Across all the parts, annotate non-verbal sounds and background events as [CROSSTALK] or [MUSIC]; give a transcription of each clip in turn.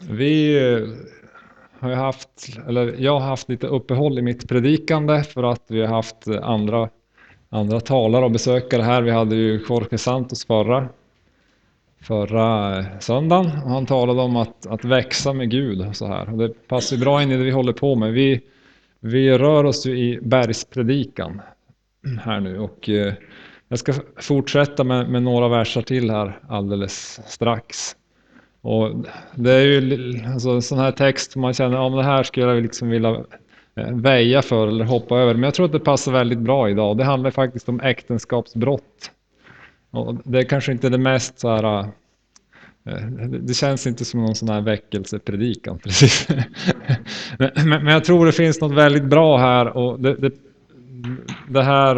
vi eh, har haft, eller jag har haft lite uppehåll i mitt predikande för att vi har haft andra, andra talare och besökare här. Vi hade ju Jorge Santos förra, förra eh, söndagen och han talade om att, att växa med Gud och så här. Och det passar bra in i det vi håller på med. Vi, vi rör oss ju i bergspredikan här nu och eh, jag ska fortsätta med, med några verser till här alldeles strax. Och det är ju alltså, en sån här text man känner, om det här skulle jag liksom vilja eh, väja för eller hoppa över. Men jag tror att det passar väldigt bra idag. Det handlar faktiskt om äktenskapsbrott. Och det är kanske inte det mest så här, eh, det känns inte som någon sån här väckelsepredikan [LAUGHS] precis. Men jag tror det finns något väldigt bra här och det, det, det här,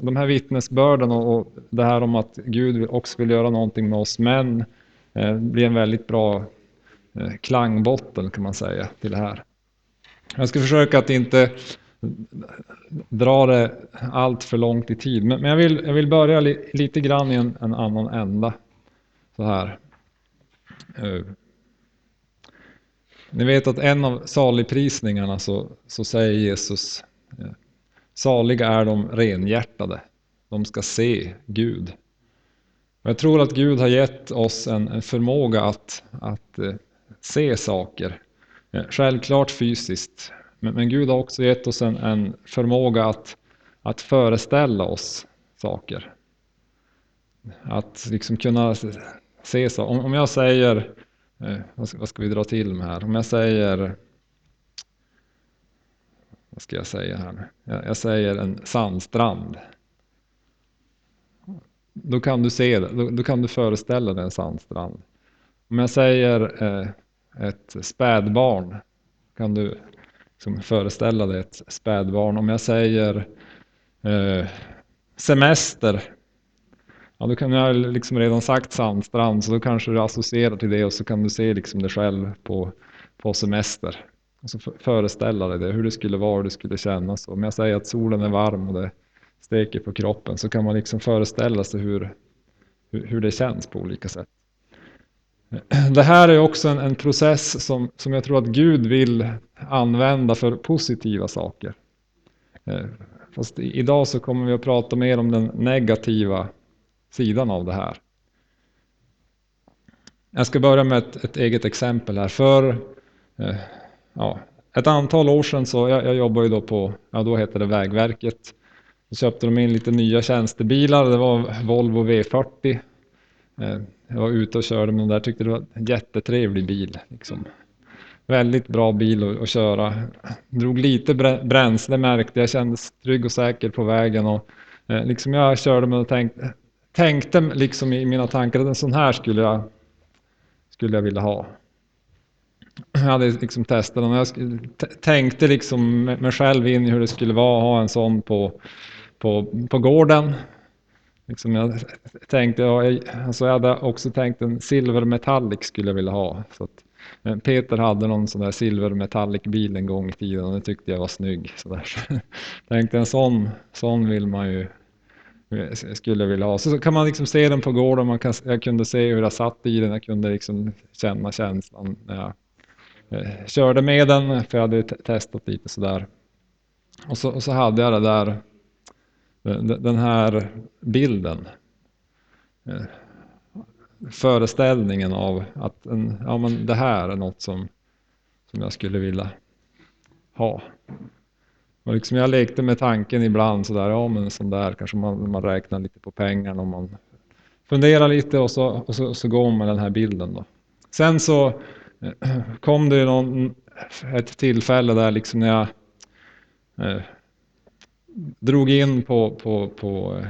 de här vittnesbörden och det här om att Gud också vill göra någonting med oss män Eh, det blir en väldigt bra eh, klangbotten kan man säga till det här. Jag ska försöka att inte dra det allt för långt i tid. Men jag vill, jag vill börja li, lite grann i en, en, annan ända. Så här. Eh. Ni vet att en av saligprisningarna så, så säger Jesus Saliga är de renhjärtade. De ska se Gud. Jag tror att Gud har gett oss en, en förmåga att, att eh, se saker. Eh, självklart fysiskt, men, men, Gud har också gett oss en, en förmåga att, att föreställa oss saker. Att liksom kunna se så. Om, om jag säger, eh, vad, ska, vad ska vi dra till med här? Om jag säger vad ska jag säga här nu? Jag, jag säger en sandstrand då kan du se då, då kan du föreställa dig en sandstrand. Om jag säger eh, ett spädbarn, kan du liksom föreställa dig ett spädbarn. Om jag säger eh, semester, ja, då kan jag liksom redan sagt sandstrand, så då kanske du associerar till det och så kan du se liksom dig själv på, på semester. Och så föreställa dig det, hur det skulle vara, hur det skulle kännas. Om jag säger att solen är varm och det steker på kroppen så kan man liksom föreställa sig hur, hur, det känns på olika sätt. Det här är också en, en, process som, som jag tror att Gud vill använda för positiva saker. Eh, fast idag så kommer vi att prata mer om den negativa sidan av det här. Jag ska börja med ett, ett eget exempel här. För eh, ja, ett antal år sedan så, jag, jag jobbade ju då på, ja då hette det Vägverket. Så köpte de in lite nya tjänstebilar. Det var Volvo V40. Eh, jag var ute och körde med den där. Tyckte det var en jättetrevlig bil. Liksom. Väldigt bra bil att, att köra. Drog lite bränsle märkte jag. Kändes trygg och säker på vägen. Och, eh, liksom jag körde med och tänkte, tänkte liksom i mina tankar att en sån här skulle jag, skulle jag vilja ha. Jag hade liksom testat den och jag tänkte liksom mig själv in i hur det skulle vara att ha en sån på på, på gården. Liksom jag tänkte, jag, alltså jag hade också tänkt en silvermetallic skulle jag vilja ha. Så att, Peter hade någon sån där silvermetallic bil en gång i tiden och det tyckte jag var snygg. Så där. Så [LAUGHS] tänkte en sån, sån vill man ju skulle vilja ha. Så, kan man liksom se den på gården, man kan, jag kunde se hur jag satt i den, jag kunde liksom känna känslan när jag eh, körde med den, för jag hade testat lite sådär. Och så, och så hade jag det där Eh, den här bilden. Eh, föreställningen av att en, ja, men det här är något som, som jag skulle vilja ha. Och liksom jag lekte med tanken ibland sådär, ja men sån där kanske man, man räknar lite på pengarna och man funderar lite och så, och så, så går man med den här bilden då. Sen så eh, [CLEARS THROAT] kom det någon, ett tillfälle där liksom när jag drog in på, på, på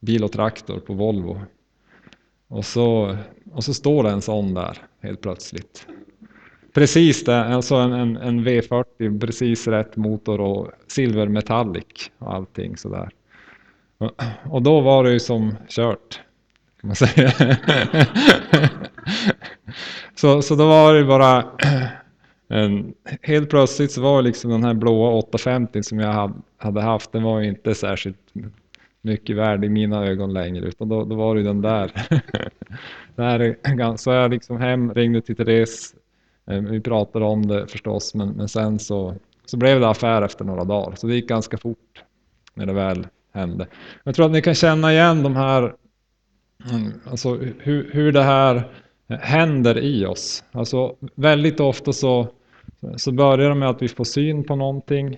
bil och traktor på Volvo. Och så, och så står det en sån där helt plötsligt. Precis det, alltså en, en, en V40, precis rätt motor och silvermetallic och allting sådär. Och, och då var det ju som kört. Kan man säga. [LAUGHS] så, så då var det bara en, helt plötsligt så var liksom den här blåa 850 som jag hade haft, den var inte särskilt mycket värd i mina ögon längre, utan då, då var det den där. [LAUGHS] där så jag liksom hem, ringde till Therese, Eh, vi pratade om det förstås, men, men sen så, så blev det affär efter några dagar. Så det gick ganska fort när det väl hände. Jag tror att ni kan känna igen de här, mm, alltså hur, hur det här händer i oss. Alltså väldigt ofta så, så börjar det med att vi får syn på någonting.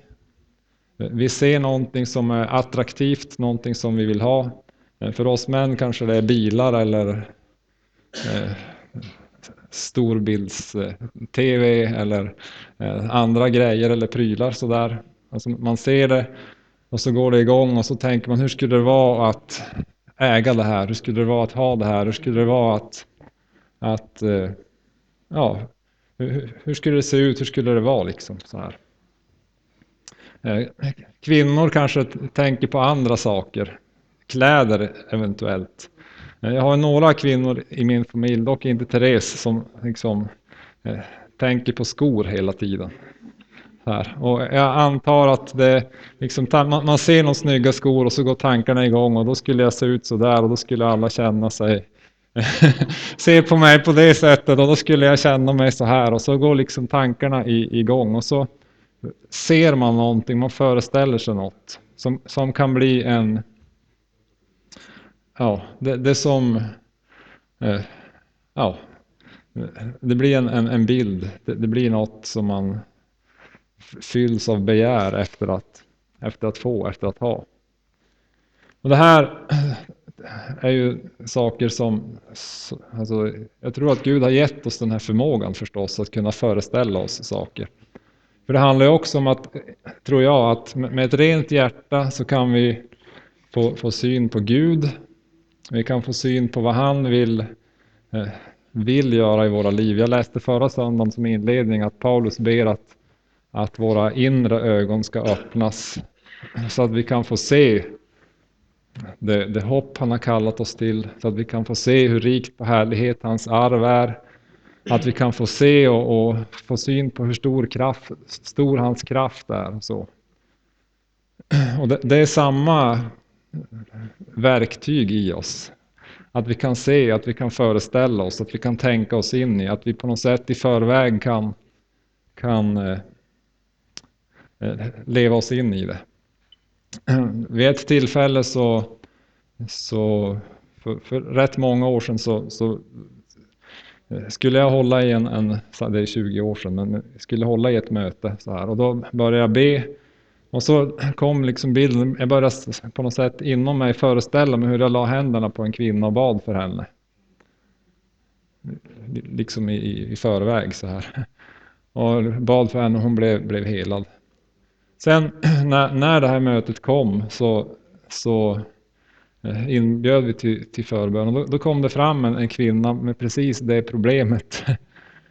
Vi ser någonting som är attraktivt, någonting som vi vill ha. För oss män kanske det är bilar eller eh, storbilds-tv eh, eller eh, andra grejer eller prylar sådär. Alltså man ser det och så går det igång och så tänker man hur skulle det vara att äga det här? Hur skulle det vara att ha det här? Hur skulle det vara att, att eh, ja, hur, hur skulle det se ut? Hur skulle det vara liksom så här? Eh, kvinnor kanske tänker på andra saker, kläder eventuellt. Eh, jag har några kvinnor i min familj, dock inte Therese, som liksom eh, tänker på skor hela tiden. Här. Och jag antar att det, liksom, man, man ser några snygga skor och så går tankarna igång och då skulle jag se ut så där och då skulle alla känna sig [LAUGHS] se på mig på det sättet och då skulle jag känna mig så här och så går liksom tankarna i, igång och så ser man någonting, man föreställer sig något som, som kan bli en ja, det, det som eh, ja, det blir en, en, en bild, det, det, blir något som man fylls av begär efter att, efter att få, efter att ha. Och det här är ju saker som, alltså, jag tror att Gud har gett oss den här förmågan förstås att kunna föreställa oss saker. För det handlar ju också om att, tror jag, att med ett rent hjärta så kan vi få, få syn på Gud. Vi kan få syn på vad han vill, eh, vill göra i våra liv. Jag läste förra söndagen som inledning att Paulus ber att, att våra inre ögon ska öppnas så att vi kan få se det, det hopp han har kallat oss till, så att vi kan få se hur rikt på härlighet hans arv är, att vi kan få se och, och, få syn på hur stor, kraft, stor hans kraft är. Och så. Och det, det, är samma verktyg i oss. Att vi kan se, att vi kan föreställa oss, att vi kan tänka oss in i, att vi på något sätt i förväg kan, kan eh, eh leva oss in i det. [CLEARS THROAT] Vid ett tillfälle så, så för, för rätt många år sedan så, så skulle jag hålla i en, en, det är 20 år sedan, men skulle hålla i ett möte så här och då började jag be och så kom liksom bilden, jag började på något sätt inom mig föreställa mig hur jag la händerna på en kvinna och bad för henne. Liksom i, i förväg så här. [LAUGHS] Och bad för henne och hon blev, blev helad. Sen [CLEARS THROAT] när, när det här mötet kom så, så eh, inbjöd vi till, till förbön och då, då, kom det fram en, en, kvinna med precis det problemet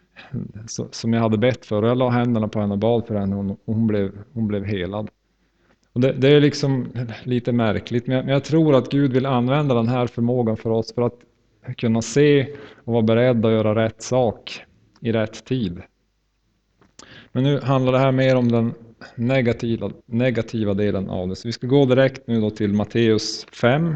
[LAUGHS] som jag hade bett för. Och jag la händerna på henne och bad för henne och hon blev, hon blev helad. Och det, det är liksom lite märkligt, men jag, men jag tror att Gud vill använda den här förmågan för oss för att kunna se och vara beredd att göra rätt sak i rätt tid. Men nu handlar det här mer om den negativa, negativa delen av det. Så vi ska gå direkt nu då till Matteus 5.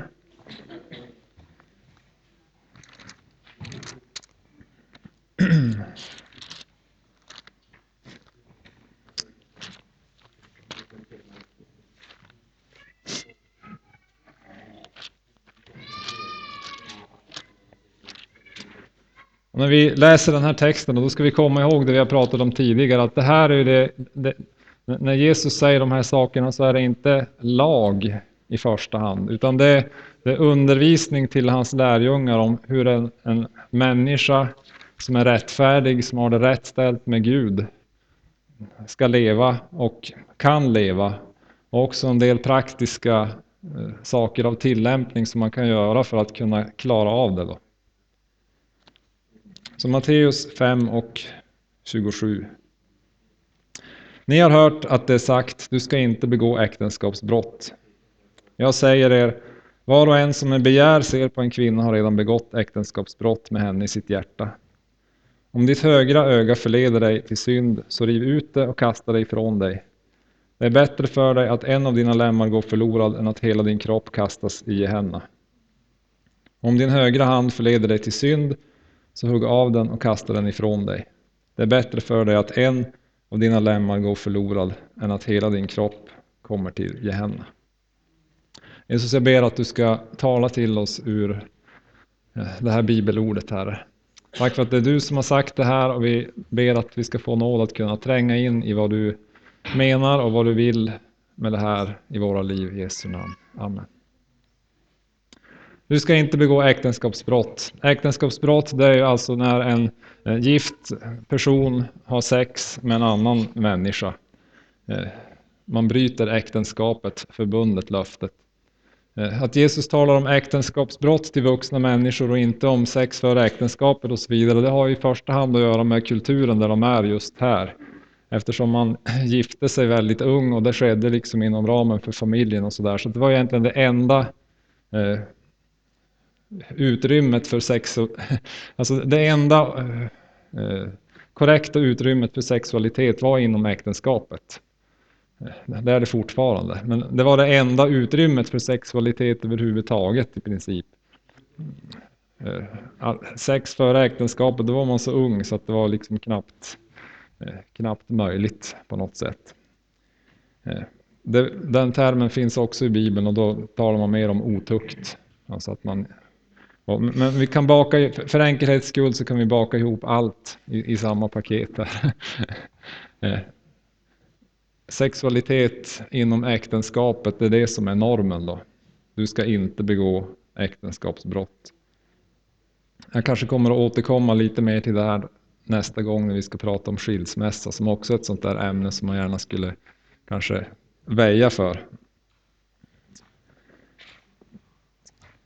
Och när vi läser den här texten, då ska vi komma ihåg det vi har pratat om tidigare, att det här är det, det, när Jesus säger de här sakerna så är det inte lag i första hand, utan det, det är undervisning till hans lärjungar om hur en, en människa som är rättfärdig, som har det rätt ställt med Gud, ska leva och kan leva. Och också en del praktiska eh, saker av tillämpning som man kan göra för att kunna klara av det. Då. Så Matteus 5 och 27. Ni har hört att det är sagt, du ska inte begå äktenskapsbrott. Jag säger er, var och en som med begär ser på en kvinna har redan begått äktenskapsbrott med henne i sitt hjärta. Om ditt högra öga förleder dig till synd, så riv ut det och kasta det ifrån dig. Det är bättre för dig att en av dina lemmar går förlorad än att hela din kropp kastas i henne. Om din högra hand förleder dig till synd, så hugg av den och kasta den ifrån dig. Det är bättre för dig att en och dina lemmar går förlorad än att hela din kropp kommer till Gehenna. Jesus, jag ber att du ska tala till oss ur eh, det här bibelordet, Herre. Tack för att det är du som har sagt det här och vi ber att vi ska få nåd att kunna tränga in i vad du menar och vad du vill med det här i våra liv. I Jesu namn. Amen. Du ska inte begå äktenskapsbrott. Äktenskapsbrott det är ju alltså när en gift person har sex med en annan människa. Eh, man bryter äktenskapet, förbundet, löftet. Eh, att Jesus talar om äktenskapsbrott till vuxna människor och inte om sex före äktenskapet och så vidare, det har i första hand att göra med kulturen där de är just här. Eftersom man [CLEARS THROAT] gifte sig väldigt ung och det skedde liksom inom ramen för familjen och sådär. Så det var egentligen det enda eh, utrymmet för sex, [LAUGHS] alltså det enda eh, eh, korrekta utrymmet för sexualitet var inom äktenskapet. Eh, det är det fortfarande, men det var det enda utrymmet för sexualitet överhuvudtaget i princip. Eh, sex före äktenskapet, då var man så ung så att det var liksom knappt, knappt möjligt på något sätt. Den termen finns också i Bibeln och då talar man mer om otukt. Alltså att man, men vi kan baka, för enkelhets skull så kan vi baka ihop allt i, i samma paket. [LAUGHS] Eh, sexualitet inom äktenskapet, det är det som är normen då. Du ska inte begå äktenskapsbrott. Jag kanske kommer att återkomma lite mer till det här nästa gång när vi ska prata om skilsmässa som också är ett sånt där ämne som man gärna skulle kanske väja för.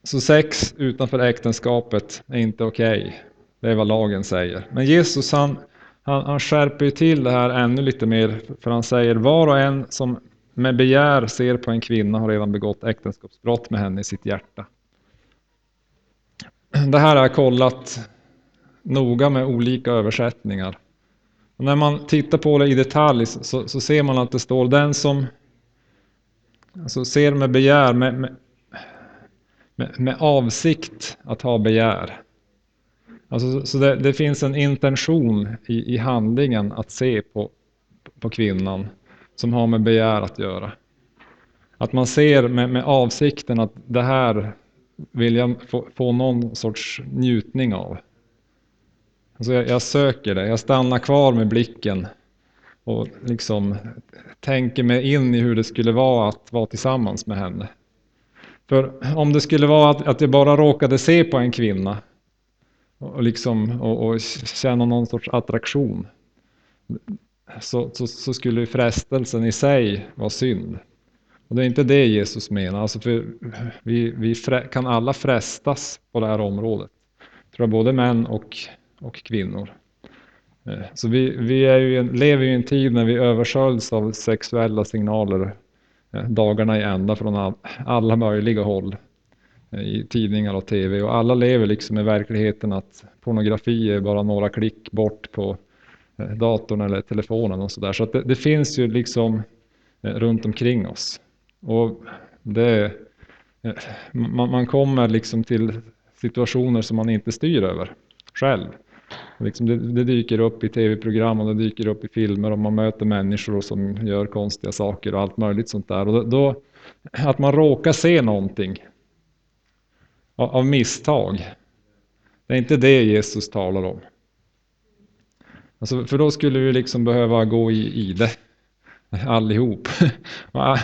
Så sex utanför äktenskapet är inte okej. Okay. Det är vad lagen säger. Men Jesus han han, han skärper ju till det här ännu lite mer, för han säger var och en som med begär ser på en kvinna har redan begått äktenskapsbrott med henne i sitt hjärta. Det här har jag kollat noga med olika översättningar. Och när man tittar på det i detalj så, så ser man att det står den som alltså ser med begär, med, med, med, med avsikt att ha begär. Alltså, så det, det, finns en intention i, i handlingen att se på, på kvinnan som har med begär att göra. Att man ser med, med avsikten att det här vill jag få, få någon sorts njutning av. Alltså jag, jag, söker det, jag stannar kvar med blicken och liksom tänker mig in i hur det skulle vara att vara tillsammans med henne. För om det skulle vara att, att jag bara råkade se på en kvinna och, liksom, och, och känna någon sorts attraktion. Så, så, så, skulle frestelsen i sig vara synd. Och det är inte det Jesus menar. Alltså för vi, vi kan alla frestas på det här området. Tror jag, både män och, och kvinnor. Eh, så vi, vi är ju, lever ju i en tid när vi översköljs av sexuella signaler Eh, dagarna i ända från alla möjliga håll eh, i tidningar och tv och alla lever liksom i verkligheten att pornografi är bara några klick bort på eh, datorn eller telefonen och sådär. Så att det, det, finns ju liksom runt omkring oss. Och det, man, man kommer liksom till situationer som man inte styr över själv. Liksom det, det, dyker upp i tv-program och det dyker upp i filmer och man möter människor som gör konstiga saker och allt möjligt sånt där. Och då, att man råkar se någonting av misstag. Det är inte det Jesus talar om. Alltså, för då skulle vi liksom behöva gå i, i det allihop. [LAUGHS] och,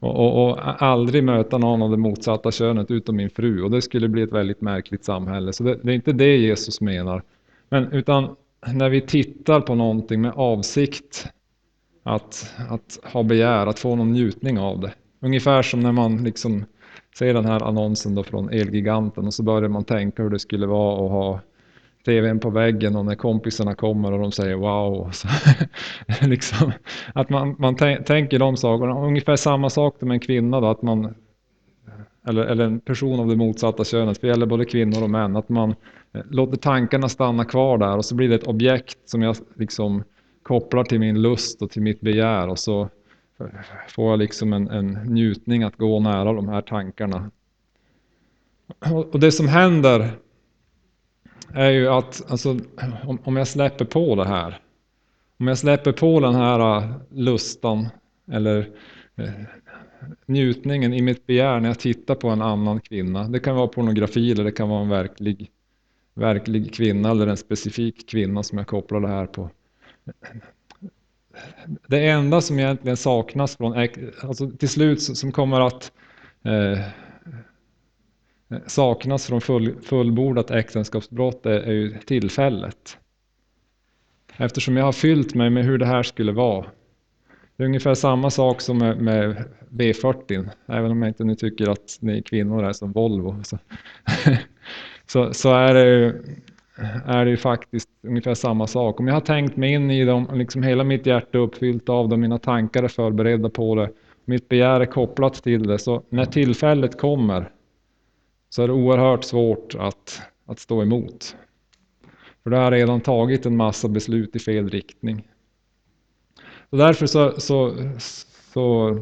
och, och, aldrig möta någon av det motsatta könet utom min fru. Och det skulle bli ett väldigt märkligt samhälle. Så det, det är inte det Jesus menar. Men utan när vi tittar på någonting med avsikt att, att ha begär, att få någon njutning av det. Ungefär som när man liksom ser den här annonsen då från Elgiganten och så börjar man tänka hur det skulle vara att ha tvn på väggen och när kompisarna kommer och de säger wow. [LAUGHS] Så, liksom, att man, man tänker de sakerna. Ungefär samma sak med en kvinna då, att man eller, eller en person av det motsatta könet, för det gäller både kvinnor och män, att man eh, Eh, låter tankarna stanna kvar där och så blir det ett objekt som jag liksom kopplar till min lust och till mitt begär och så får jag liksom en, en njutning att gå nära de här tankarna. Och det som händer är ju att alltså, om, om jag släpper på det här. Om jag släpper på den här äh, lustan eller äh, njutningen i mitt begär när jag tittar på en annan kvinna. Det kan vara pornografi eller det kan vara en verklig, verklig kvinna eller en specifik kvinna som jag kopplar det här på. Det enda som egentligen saknas från, alltså till slut som kommer att eh, saknas från full, fullbordat äktenskapsbrott är, är ju tillfället. Eftersom jag har fyllt mig med hur det här skulle vara. Det är ungefär samma sak som med, med V40, även om jag inte nu tycker att ni kvinnor är som Volvo. Så, [LAUGHS] så, så, är, det ju, är det ju faktiskt ungefär samma sak. Om jag har tänkt mig in i dem, liksom hela mitt hjärta är uppfyllt av dem, mina tankar är förberedda på det, mitt begär är kopplat till det, så när tillfället kommer så är det oerhört svårt att, att stå emot. För du har redan tagit en massa beslut i fel riktning. Så därför så, så, så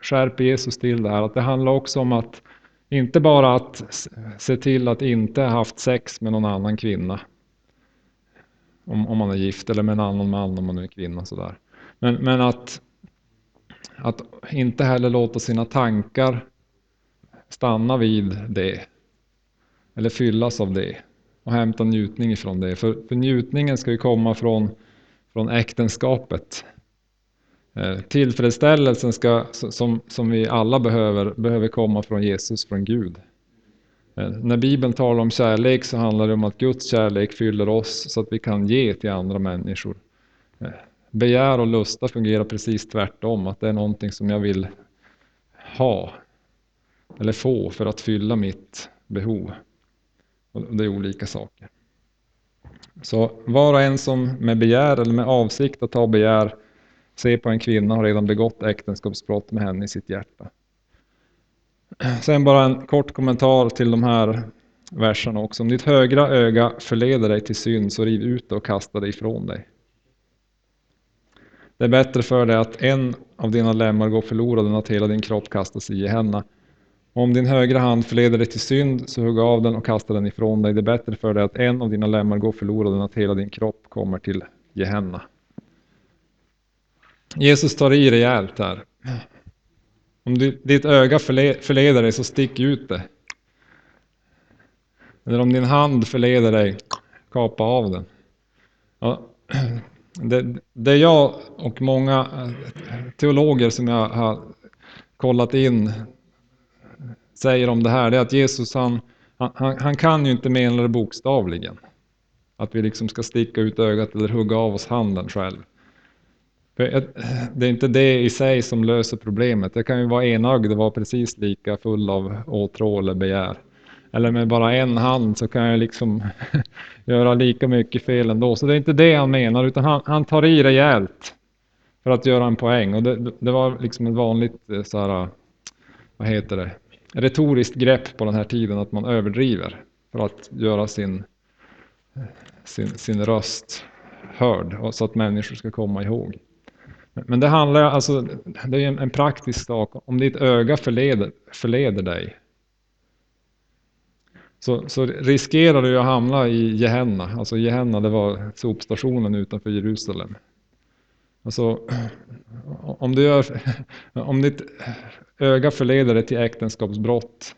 skärper Jesus till det här, att det handlar också om att inte bara att se till att inte ha haft sex med någon annan kvinna. Om, om man är gift eller med en annan man om man är kvinna. Sådär. Men, men att, att inte heller låta sina tankar stanna vid det. Eller fyllas av det. Och hämta njutning ifrån det. För, för njutningen ska ju komma från, från äktenskapet. Eh, tillfredsställelsen ska, som, som vi alla behöver, behöver komma från Jesus, från Gud. Eh, när Bibeln talar om kärlek så handlar det om att Guds kärlek fyller oss så att vi kan ge till andra människor. Eh, begär och lusta fungerar precis tvärtom, att det är någonting som jag vill ha eller få för att fylla mitt behov. Och det är olika saker. Så var och en som med begär eller med avsikt att ha begär Se på en kvinna har redan begått äktenskapsbrott med henne i sitt hjärta. Sen bara en kort kommentar till de här verserna också. Om ditt högra öga förleder dig till synd så riv ut det och kasta det ifrån dig. Det är bättre för dig att en av dina lemmar går förlorad än att hela din kropp kastas i Gehenna. Om din högra hand förleder dig till synd så hugg av den och kasta den ifrån dig. Det är bättre för dig att en av dina lemmar går förlorad än att hela din kropp kommer till Gehenna. Jesus tar i rejält här. Om ditt öga förleder dig så stick ut det. Eller om din hand förleder dig, kapa av den. Ja, det, det jag och många eh, teologer som jag har kollat in säger om det här, det är att Jesus han, han, han kan ju inte mena det bokstavligen. Att vi liksom ska sticka ut ögat eller hugga av oss handen själv. Det är inte det i sig som löser problemet. Det kan ju vara enögd och vara precis lika full av åtrå eller begär. Eller med bara en hand så kan jag liksom [LAUGHS] göra lika mycket fel ändå. Så det är inte det han menar utan han, han tar i rejält för att göra en poäng. Och det, det var liksom ett vanligt eh, så här, vad heter det, retoriskt grepp på den här tiden att man överdriver för att göra sin, eh, sin, sin röst hörd så att människor ska komma ihåg. Men det handlar alltså, det är en, en praktisk sak. Om ditt öga förleder, förleder dig så, så, riskerar du att hamna i Gehenna. Alltså Gehenna det var sopstationen utanför Jerusalem. Alltså, om, du gör, om ditt öga förleder dig till äktenskapsbrott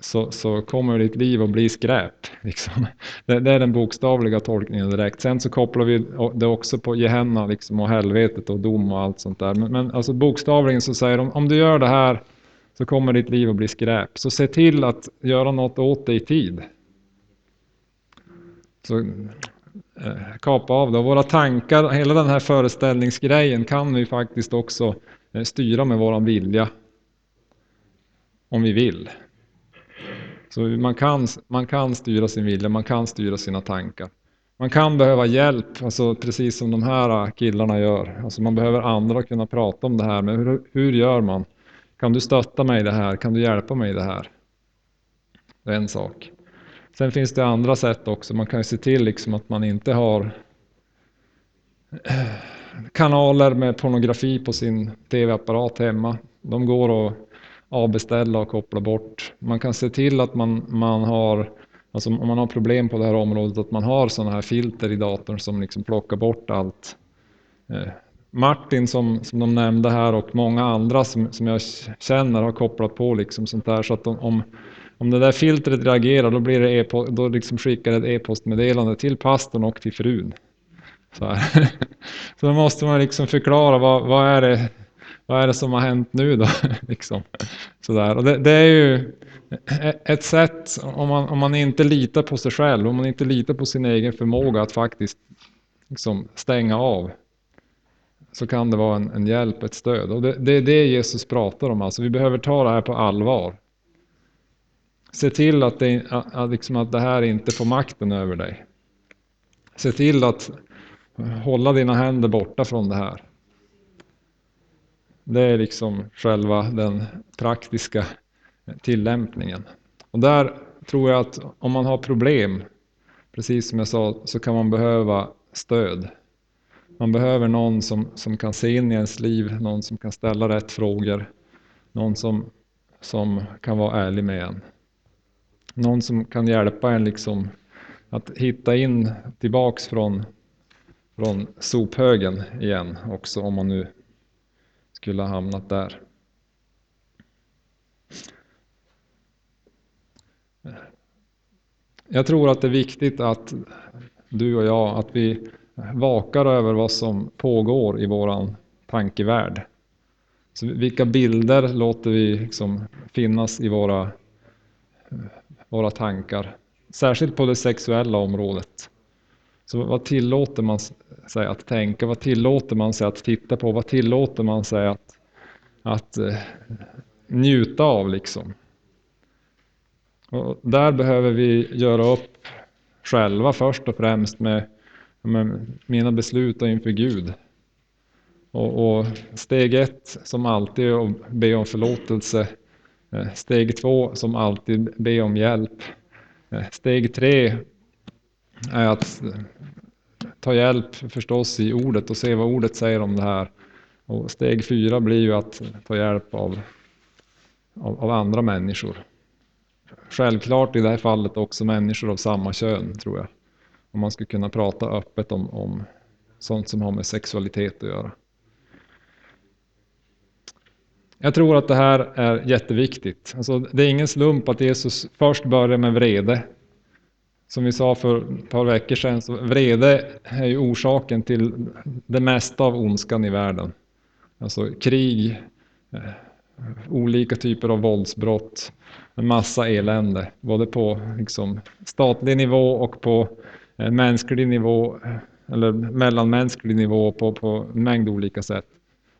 så, så kommer ditt liv att bli skräp. [LAUGHS] Liksom. Det, det, är den bokstavliga tolkningen direkt. Sen så kopplar vi det också på Gehenna liksom, och helvetet och dom och allt sånt där. Men, men alltså bokstavligen så säger de om du gör det här så kommer ditt liv att bli skräp. Så se till att göra något åt det i tid. Så eh, kapa av det. Och våra tankar, hela den här föreställningsgrejen kan vi faktiskt också eh, styra med våran vilja. Om vi vill. Så man kan, man kan styra sin vilja, man kan styra sina tankar. Man kan behöva hjälp, alltså precis som de här killarna gör. Alltså man behöver andra att kunna prata om det här, men hur, hur gör man? Kan du stötta mig i det här? Kan du hjälpa mig i det här? Det är en sak. Sen finns det andra sätt också. Man kan ju se till liksom att man inte har kanaler med pornografi på sin tv-apparat hemma. De går att avbeställa och koppla bort. Man kan se till att man, man har Alltså om man har problem på det här området att man har sådana här filter i datorn som liksom plockar bort allt. Eh, Martin som, som de nämnde här och många andra som, som jag känner har kopplat på liksom sånt där så att om, om det där filtret reagerar då, blir det e då liksom skickar det ett e-postmeddelande till pastorn och till frun. Så, [LAUGHS] så då måste man liksom förklara vad, vad, är det, vad är det som har hänt nu då? [LAUGHS] liksom. Sådär. Och det, det, är ju ett sätt om man, om man inte litar på sig själv, om man inte litar på sin egen förmåga att faktiskt liksom stänga av. Så kan det vara en, en hjälp, ett stöd. Och det, det, är det Jesus pratar om. Alltså, vi behöver ta det här på allvar. Se till att det, att, liksom att det här inte får makten över dig. Se till att hålla dina händer borta från det här. Det är liksom själva den praktiska tillämpningen. Och där tror jag att om man har problem, precis som jag sa, så kan man behöva stöd. Man behöver någon som, som kan se in i ens liv, någon som kan ställa rätt frågor, någon som, som kan vara ärlig med en. Någon som kan hjälpa en liksom att hitta in tillbaks från, från sophögen igen också om man nu skulle ha hamnat där. Jag tror att det är viktigt att du och jag, att vi vakar över vad som pågår i våran tankevärld. Så vilka bilder låter vi liksom finnas i våra, våra tankar? Särskilt på det sexuella området. Så vad tillåter man sig att tänka? Vad tillåter man sig att titta på? Vad tillåter man sig att, att eh, njuta av liksom? Och där behöver vi göra upp själva först och främst med, med mina beslut inför Gud. Och, och, steg ett som alltid är att be om förlåtelse. Eh, steg två som alltid be om hjälp. Eh, steg tre är att ta hjälp förstås i ordet och se vad ordet säger om det här. Och steg fyra blir ju att ta hjälp av, av, av andra människor. Självklart i det här fallet också människor av samma kön tror jag. Om man skulle kunna prata öppet om, om sånt som har med sexualitet att göra. Jag tror att det här är jätteviktigt. Alltså, det är ingen slump att Jesus först börjar med vrede. Som vi sa för ett par veckor sedan, så vrede är ju orsaken till det mesta av ondskan i världen. Alltså krig, eh, olika typer av våldsbrott, en massa elände. Både på liksom, statlig nivå och på eh, mänsklig nivå, eh, eller mellanmänsklig nivå på, på en mängd olika sätt.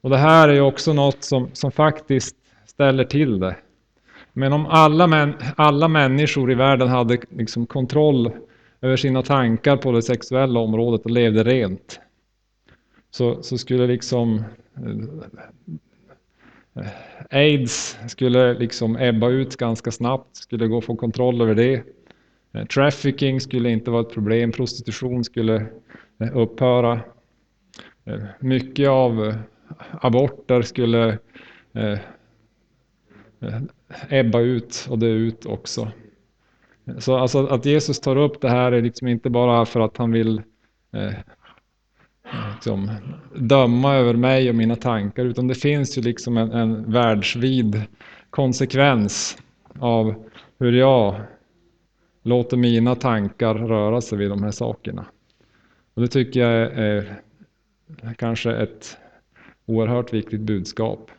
Och det här är ju också något som, som faktiskt ställer till det. Men om alla, män, alla människor i världen hade liksom kontroll över sina tankar på det sexuella området och levde rent. Så, så skulle liksom eh, aids skulle liksom ebba ut ganska snabbt, skulle gå att få kontroll över det. Eh, trafficking skulle inte vara ett problem, prostitution skulle eh, upphöra. Mycket av aborter skulle ebba ut och dö ut också. Så alltså att Jesus tar upp det här är liksom inte bara för att han vill eh, liksom, döma över mig och mina tankar utan det finns ju liksom en, en världsvid konsekvens av hur jag låter mina tankar röra sig vid de här sakerna. Och det tycker jag är, är kanske ett oerhört viktigt budskap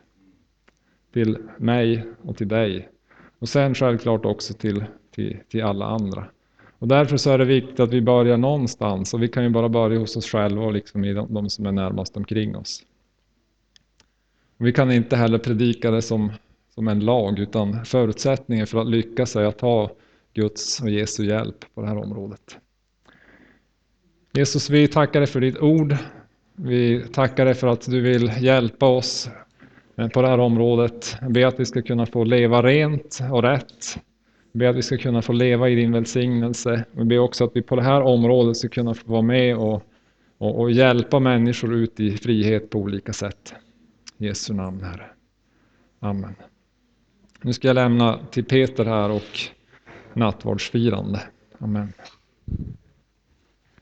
till mig och till dig. Och sen självklart också till, till, till alla andra. Och därför så är det viktigt att vi börjar någonstans och vi kan ju bara börja hos oss själva och liksom i de, de som är närmast omkring oss. Och vi kan inte heller predika det som, som en lag utan förutsättningen för att lyckas är att ha Guds och Jesu hjälp på det här området. Jesus, vi tackar dig för ditt ord. Vi tackar dig för att du vill hjälpa oss på det här området. be att vi ska kunna få leva rent och rätt. Be att vi ska kunna få leva i din välsignelse. Vi ber också att vi på det här området ska kunna få vara med och, och, och hjälpa människor ut i frihet på olika sätt. I Jesu namn, Herre. Amen. Nu ska jag lämna till Peter här och nattvardsfirande. Amen.